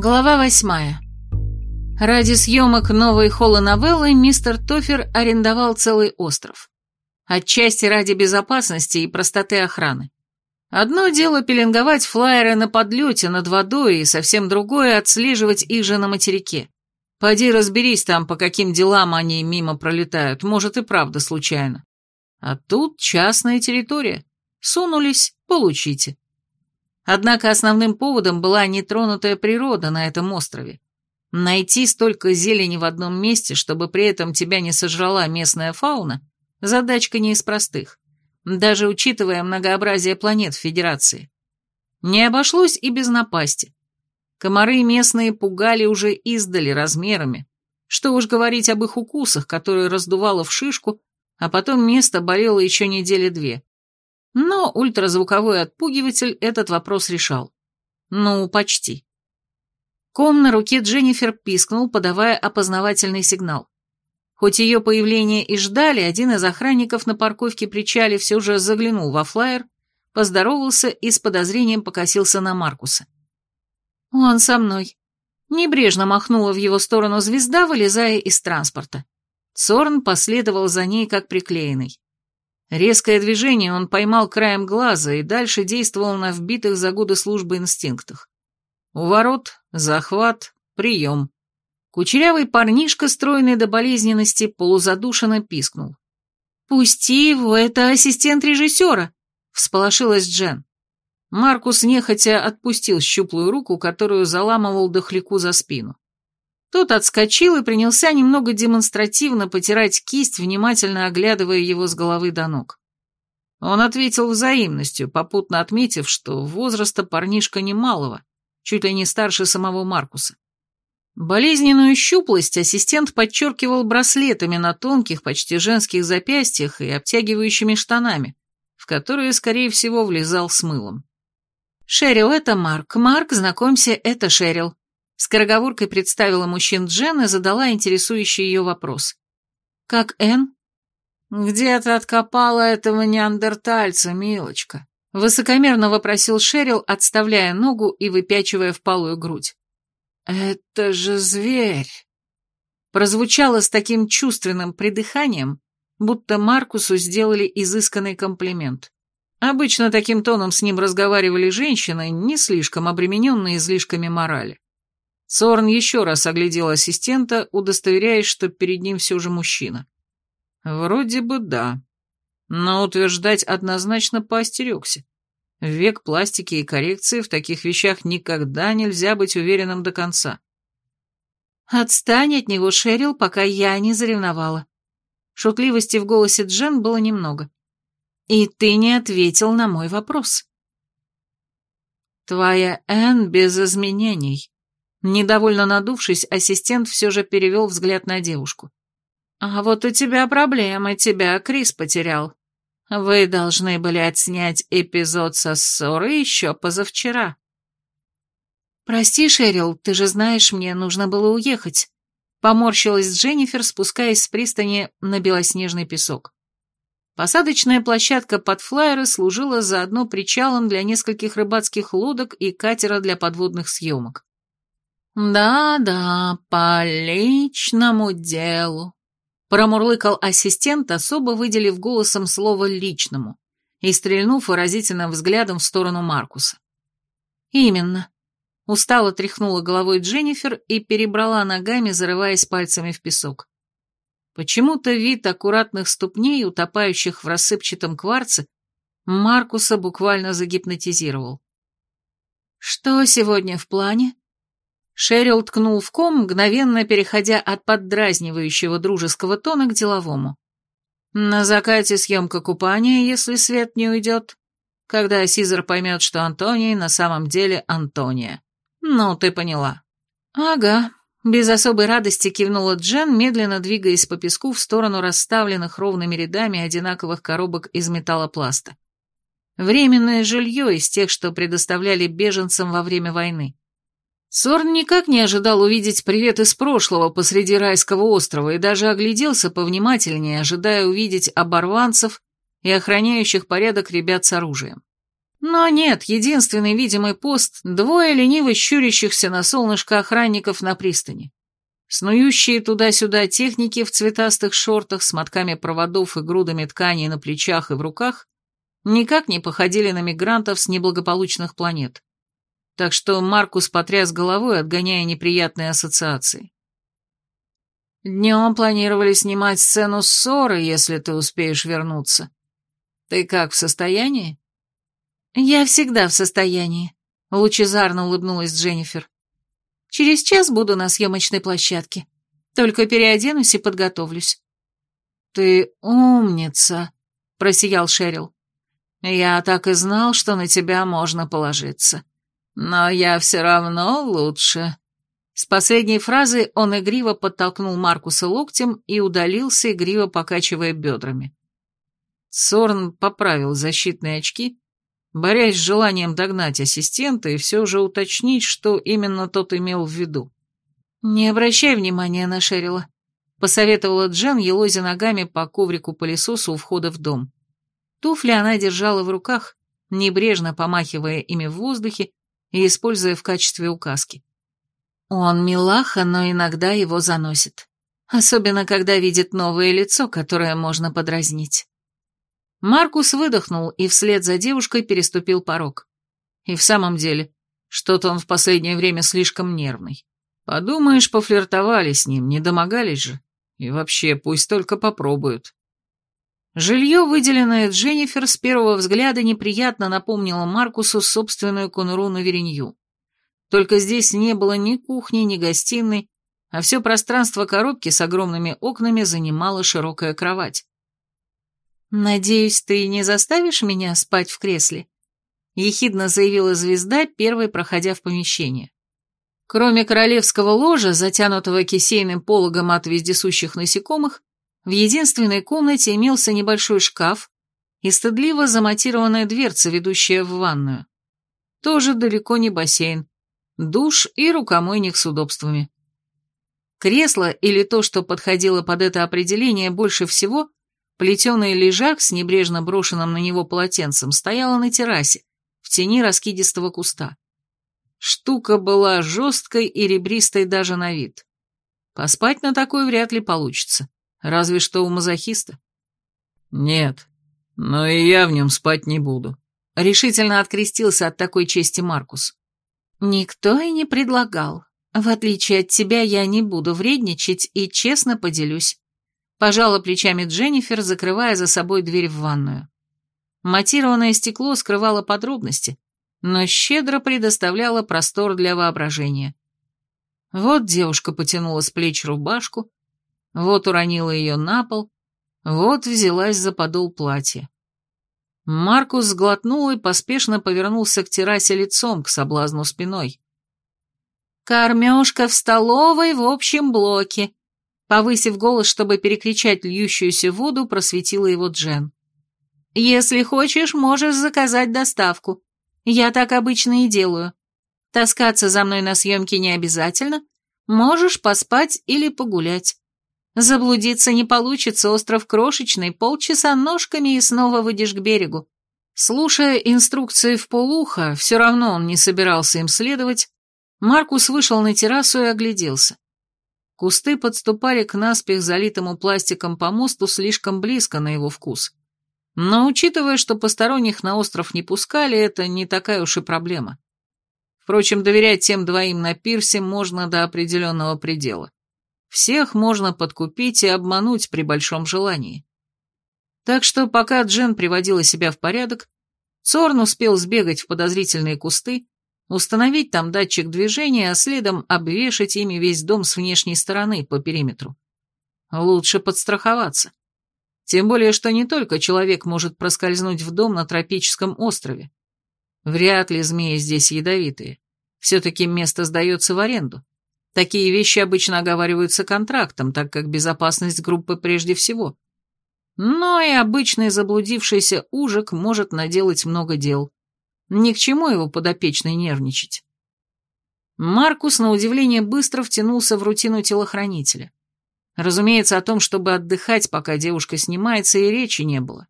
Глава восьмая. Ради съемок новой холло-новеллы мистер Тофер арендовал целый остров. Отчасти ради безопасности и простоты охраны. Одно дело пеленговать флайеры на подлете над водой, и совсем другое отслеживать их же на материке. Пойди разберись там, по каким делам они мимо пролетают, может и правда случайно. А тут частная территория. Сунулись, получите. Однако основным поводом была нетронутая природа на этом острове. Найти столько зелени в одном месте, чтобы при этом тебя не сожрала местная фауна, задачка не из простых, даже учитывая многообразие планет Федерации. Не обошлось и без напасти. Комары местные пугали уже издали размерами, что уж говорить об их укусах, которые раздувало в шишку, а потом место болело еще недели две. Но ультразвуковой отпугиватель этот вопрос решал. Ну, почти. Ком на руке Дженнифер пискнул, подавая опознавательный сигнал. Хоть ее появление и ждали, один из охранников на парковке причале все же заглянул во флайер, поздоровался и с подозрением покосился на Маркуса. «Он со мной». Небрежно махнула в его сторону звезда, вылезая из транспорта. Цорн последовал за ней, как приклеенный. Резкое движение он поймал краем глаза и дальше действовал на вбитых за годы службы инстинктах. Уворот, захват, прием. Кучерявый парнишка, стройный до болезненности, полузадушенно пискнул. «Пусти его, это ассистент режиссера!» — всполошилась Джен. Маркус нехотя отпустил щуплую руку, которую заламывал дохляку за спину. Тот отскочил и принялся немного демонстративно потирать кисть, внимательно оглядывая его с головы до ног. Он ответил взаимностью, попутно отметив, что возраста парнишка немалого, чуть ли не старше самого Маркуса. Болезненную щуплость ассистент подчеркивал браслетами на тонких, почти женских запястьях и обтягивающими штанами, в которые, скорее всего, влезал с мылом. «Шерил, это Марк. Марк, знакомься, это Шерил», Скороговоркой представила мужчин Джен и задала интересующий ее вопрос. «Как Энн?» «Где ты откопала этого неандертальца, милочка?» Высокомерно вопросил Шерил, отставляя ногу и выпячивая впалую грудь. «Это же зверь!» Прозвучало с таким чувственным придыханием, будто Маркусу сделали изысканный комплимент. Обычно таким тоном с ним разговаривали женщины, не слишком обремененные излишками морали. Сорн еще раз оглядел ассистента, удостоверяясь, что перед ним все же мужчина. Вроде бы да. Но утверждать однозначно поостерегся. В век пластики и коррекции в таких вещах никогда нельзя быть уверенным до конца. «Отстань от него, Шерил, пока я не заревновала». Шутливости в голосе Джен было немного. «И ты не ответил на мой вопрос». «Твоя Энн без изменений», Недовольно надувшись, ассистент все же перевел взгляд на девушку. «А вот у тебя проблемы, тебя Крис потерял. Вы должны были отснять эпизод со ссоры еще позавчера». «Прости, Шерил, ты же знаешь, мне нужно было уехать», — поморщилась Дженнифер, спускаясь с пристани на белоснежный песок. Посадочная площадка под флайеры служила заодно причалом для нескольких рыбацких лодок и катера для подводных съемок. «Да-да, по личному делу», — промурлыкал ассистент, особо выделив голосом слово «личному» и стрельнув выразительным взглядом в сторону Маркуса. «Именно». Устало тряхнула головой Дженнифер и перебрала ногами, зарываясь пальцами в песок. Почему-то вид аккуратных ступней, утопающих в рассыпчатом кварце, Маркуса буквально загипнотизировал. «Что сегодня в плане?» Шерил ткнул в ком, мгновенно переходя от поддразнивающего дружеского тона к деловому. На закате съемка купания, если свет не уйдет, когда Сизер поймет, что Антоний на самом деле Антония. Ну, ты поняла. Ага. Без особой радости кивнула Джен, медленно двигаясь по песку в сторону расставленных ровными рядами одинаковых коробок из металлопласта. Временное жилье из тех, что предоставляли беженцам во время войны. Сорн никак не ожидал увидеть привет из прошлого посреди райского острова и даже огляделся повнимательнее, ожидая увидеть оборванцев и охраняющих порядок ребят с оружием. Но нет, единственный видимый пост — двое лениво щурящихся на солнышко охранников на пристани. Снующие туда-сюда техники в цветастых шортах с мотками проводов и грудами тканей на плечах и в руках никак не походили на мигрантов с неблагополучных планет. Так что Маркус потряс головой, отгоняя неприятные ассоциации. Днем планировали снимать сцену ссоры, если ты успеешь вернуться. Ты как, в состоянии? Я всегда в состоянии, лучезарно улыбнулась Дженнифер. Через час буду на съемочной площадке. Только переоденусь и подготовлюсь. Ты умница, просиял Шерил. Я так и знал, что на тебя можно положиться. Но я все равно лучше. С последней фразы он игриво подтолкнул Маркуса локтем и удалился, игриво покачивая бедрами. Сорн поправил защитные очки, борясь с желанием догнать ассистента и все же уточнить, что именно тот имел в виду. «Не обращай внимания на Шерила», — посоветовала Джен, елозя ногами по коврику-пылесосу у входа в дом. Туфли она держала в руках, небрежно помахивая ими в воздухе и используя в качестве указки. Он милаха, но иногда его заносит. Особенно, когда видит новое лицо, которое можно подразнить. Маркус выдохнул и вслед за девушкой переступил порог. И в самом деле, что-то он в последнее время слишком нервный. Подумаешь, пофлиртовали с ним, не домогались же. И вообще, пусть только попробуют. Жилье, выделенное Дженнифер, с первого взгляда неприятно напомнило Маркусу собственную конуру на Веренью. Только здесь не было ни кухни, ни гостиной, а все пространство коробки с огромными окнами занимала широкая кровать. «Надеюсь, ты не заставишь меня спать в кресле?» — ехидно заявила звезда, первой проходя в помещение. Кроме королевского ложа, затянутого кисейным пологом от вездесущих насекомых, в единственной комнате имелся небольшой шкаф и стыдливо замонтированная дверца, ведущая в ванную. Тоже далеко не бассейн, душ и рукомойник с удобствами. Кресло, или то, что подходило под это определение больше всего, плетеный лежак с небрежно брошенным на него полотенцем, стояло на террасе, в тени раскидистого куста. Штука была жесткой и ребристой даже на вид. Поспать на такой вряд ли получится, разве что у мазохиста. «Нет, но и я в нем спать не буду», — решительно открестился от такой чести Маркус. «Никто и не предлагал. В отличие от тебя, я не буду вредничать и честно поделюсь». Пожала плечами Дженнифер, закрывая за собой дверь в ванную. Матированное стекло скрывало подробности, но щедро предоставляло простор для воображения. Вот девушка потянула с плеч рубашку, вот уронила ее на пол, вот взялась за подол платья. Маркус сглотнул и поспешно повернулся к террасе лицом, к соблазну спиной. «Кормежка в столовой в общем блоке», повысив голос, чтобы перекричать льющуюся воду, просветила его Джен. «Если хочешь, можешь заказать доставку. Я так обычно и делаю. Таскаться за мной на съемке не обязательно. Можешь поспать или погулять. Заблудиться не получится, остров крошечный, полчаса ножками и снова выйдешь к берегу. Слушая инструкции в полуха, все равно он не собирался им следовать, Маркус вышел на террасу и огляделся. Кусты подступали к наспех залитому пластиком помосту слишком близко на его вкус. Но учитывая, что посторонних на остров не пускали, это не такая уж и проблема. Впрочем, доверять тем двоим на пирсе можно до определенного предела. Всех можно подкупить и обмануть при большом желании. Так что пока Джен приводила себя в порядок, Цорн успел сбегать в подозрительные кусты, установить там датчик движения, а следом обвешать ими весь дом с внешней стороны по периметру. Лучше подстраховаться. Тем более, что не только человек может проскользнуть в дом на тропическом острове. Вряд ли змеи здесь ядовитые. Все-таки место сдается в аренду. Такие вещи обычно оговариваются контрактом, так как безопасность группы прежде всего. Но и обычный заблудившийся ужик может наделать много дел. Ни к чему его подопечный нервничать. Маркус, на удивление, быстро втянулся в рутину телохранителя. Разумеется, о том, чтобы отдыхать, пока девушка снимается, и речи не было.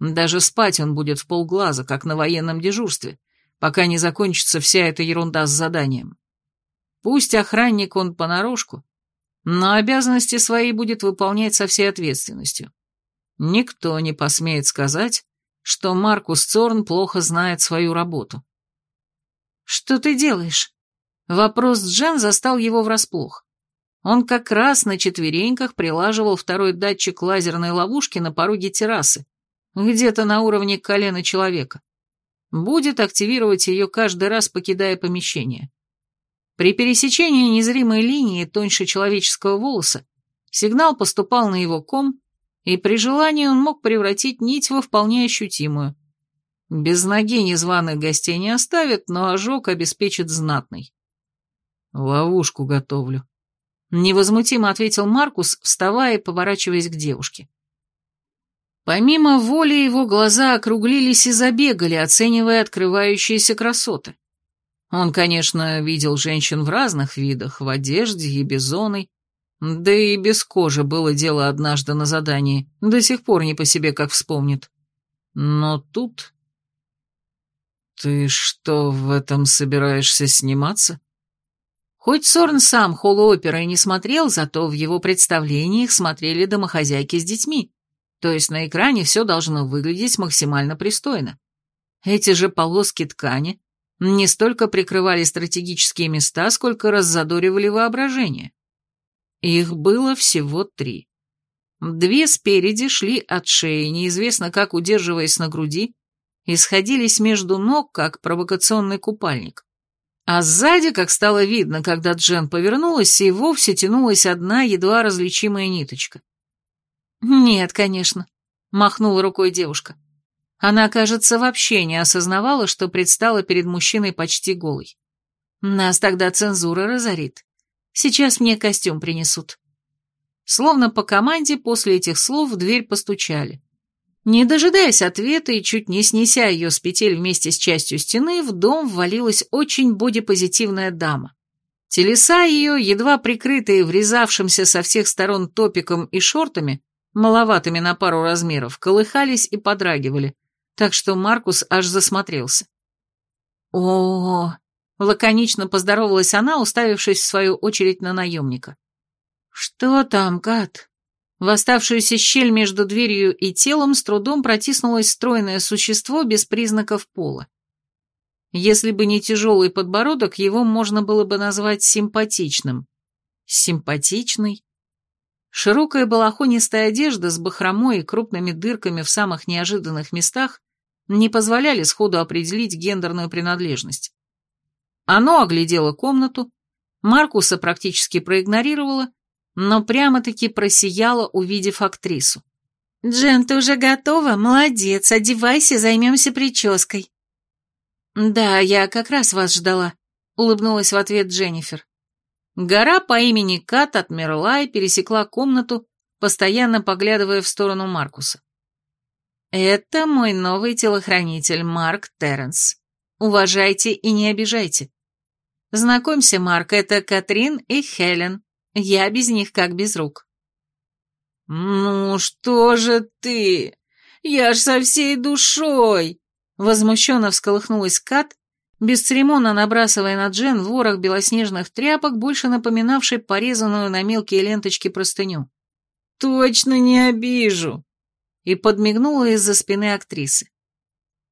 Даже спать он будет в полглаза, как на военном дежурстве, пока не закончится вся эта ерунда с заданием. Пусть охранник он понарошку, но обязанности свои будет выполнять со всей ответственностью. Никто не посмеет сказать, что Маркус Цорн плохо знает свою работу. «Что ты делаешь?» Вопрос Джен застал его врасплох. Он как раз на четвереньках прилаживал второй датчик лазерной ловушки на пороге террасы, где-то на уровне колена человека. Будет активировать ее каждый раз, покидая помещение. При пересечении незримой линии тоньше человеческого волоса сигнал поступал на его ком, и при желании он мог превратить нить во вполне ощутимую. Без ноги незваных гостей не оставит, но ожог обеспечит знатный. «Ловушку готовлю», — невозмутимо ответил Маркус, вставая и поворачиваясь к девушке. Помимо воли его глаза округлились и забегали, оценивая открывающиеся красоты. Он, конечно, видел женщин в разных видах, в одежде и бизоной, да и без кожи было дело однажды на задании, до сих пор не по себе как вспомнит. Но тут... «Ты что, в этом собираешься сниматься?» Хоть Сорн сам холл-оперы не смотрел, зато в его представлениях смотрели домохозяйки с детьми. То есть на экране все должно выглядеть максимально пристойно. Эти же полоски ткани не столько прикрывали стратегические места, сколько раззадоривали воображение. Их было всего три. Две спереди шли от шеи, неизвестно как удерживаясь на груди, и сходились между ног, как провокационный купальник. А сзади, как стало видно, когда Джен повернулась, и вовсе тянулась одна едва различимая ниточка. «Нет, конечно», — махнула рукой девушка. Она, кажется, вообще не осознавала, что предстала перед мужчиной почти голой. Нас тогда цензура разорит. Сейчас мне костюм принесут. Словно по команде после этих слов в дверь постучали. Не дожидаясь ответа и чуть не снеся ее с петель вместе с частью стены, в дом ввалилась очень бодипозитивная дама. Телеса ее, едва прикрытые врезавшимся со всех сторон топиком и шортами, маловатыми на пару размеров, колыхались и подрагивали, так что Маркус аж засмотрелся. о, лаконично поздоровалась она, уставившись в свою очередь на наемника. «Что там, гад?» В оставшуюся щель между дверью и телом с трудом протиснулось стройное существо без признаков пола. Если бы не тяжелый подбородок, его можно было бы назвать симпатичным. Симпатичный? Широкая балахонистая одежда с бахромой и крупными дырками в самых неожиданных местах не позволяли сходу определить гендерную принадлежность. Оно оглядело комнату, Маркуса практически проигнорировало, но прямо-таки просияло, увидев актрису. «Джен, ты уже готова? Молодец, одевайся, займемся прической». «Да, я как раз вас ждала», — улыбнулась в ответ Дженнифер. Гора по имени Кат отмерла и пересекла комнату, постоянно поглядывая в сторону Маркуса. «Это мой новый телохранитель Марк Терренс. Уважайте и не обижайте. Знакомься, Марк, это Катрин и Хелен. Я без них как без рук». «Ну что же ты? Я ж со всей душой!» Возмущенно всколыхнулась Кат, бесцеремонно набрасывая на Джен ворох белоснежных тряпок, больше напоминавший порезанную на мелкие ленточки простыню. «Точно не обижу!» и подмигнула из-за спины актрисы.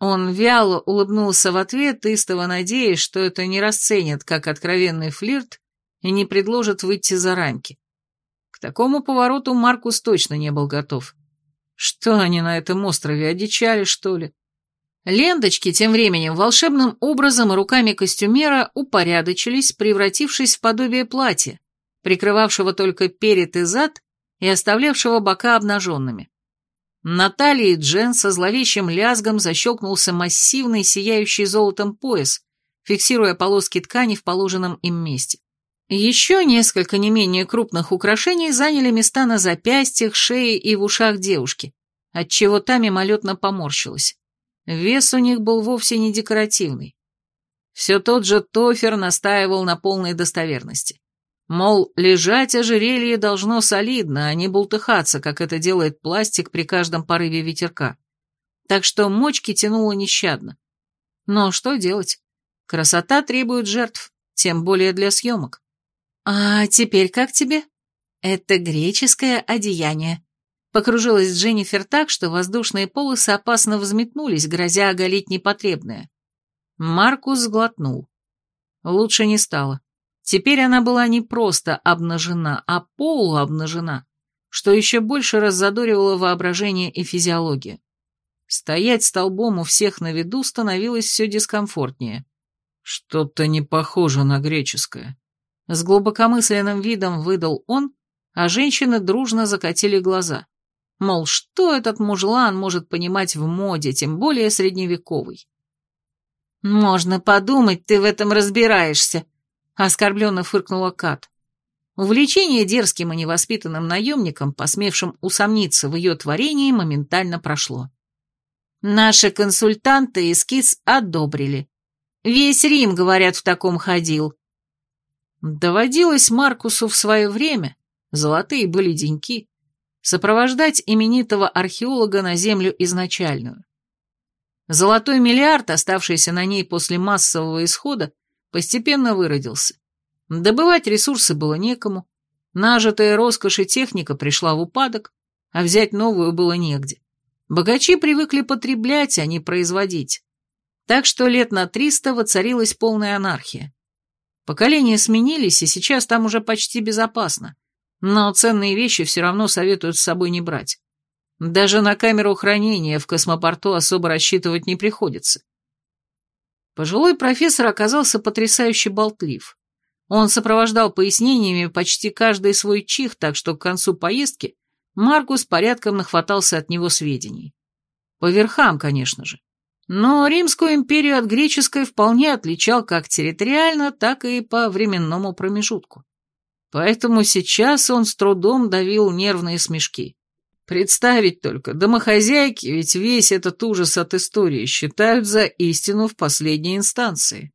Он вяло улыбнулся в ответ, истово надеясь, что это не расценят как откровенный флирт и не предложат выйти за рамки. К такому повороту Маркус точно не был готов. Что они на этом острове, одичали, что ли? Ленточки тем временем волшебным образом руками костюмера упорядочились, превратившись в подобие платья, прикрывавшего только перед и зад и оставлявшего бока обнаженными. На талии Джен со зловещим лязгом защелкнулся массивный, сияющий золотом пояс, фиксируя полоски ткани в положенном им месте. Еще несколько не менее крупных украшений заняли места на запястьях, шее и в ушах девушки, отчего та мимолетно поморщилась. Вес у них был вовсе не декоративный. Все тот же Тофер настаивал на полной достоверности. Мол, лежать ожерелье должно солидно, а не бултыхаться, как это делает пластик при каждом порыве ветерка. так что мочки тянуло нещадно. Но что делать? Красота требует жертв, тем более для съемок. А теперь как тебе? Это греческое одеяние. Покружилась Дженнифер так, что воздушные полосы опасно взметнулись, грозя оголить непотребное. Маркус сглотнул. Лучше не стало. Теперь она была не просто обнажена, а полуобнажена, что еще больше раззадоривало воображение и физиологию. Стоять столбом у всех на виду становилось все дискомфортнее. Что-то не похоже на греческое. С глубокомысленным видом выдал он, а женщины дружно закатили глаза. Мол, что этот мужлан может понимать в моде, тем более средневековой? «Можно подумать, ты в этом разбираешься», — оскорбленно фыркнула Кат. Увлечение дерзким и невоспитанным наемником, посмевшим усомниться в ее творении, моментально прошло. Наши консультанты эскиз одобрили. Весь Рим, говорят, в таком ходил. Доводилось Маркусу в свое время, золотые были деньки, сопровождать именитого археолога на землю изначальную. Золотой миллиард, оставшийся на ней после массового исхода, постепенно выродился. Добывать ресурсы было некому, нажитая роскошь и техника пришла в упадок, а взять новую было негде. Богачи привыкли потреблять, а не производить. Так что лет на триста воцарилась полная анархия. Поколения сменились, и сейчас там уже почти безопасно но ценные вещи все равно советуют с собой не брать. Даже на камеру хранения в космопорту особо рассчитывать не приходится. Пожилой профессор оказался потрясающе болтлив. Он сопровождал пояснениями почти каждый свой чих, так что к концу поездки Маркус порядком нахватался от него сведений. По верхам, конечно же. Но Римскую империю от греческой вполне отличал как территориально, так и по временному промежутку. Поэтому сейчас он с трудом давил нервные смешки. Представить только, домохозяйки ведь весь этот ужас от истории считают за истину в последней инстанции.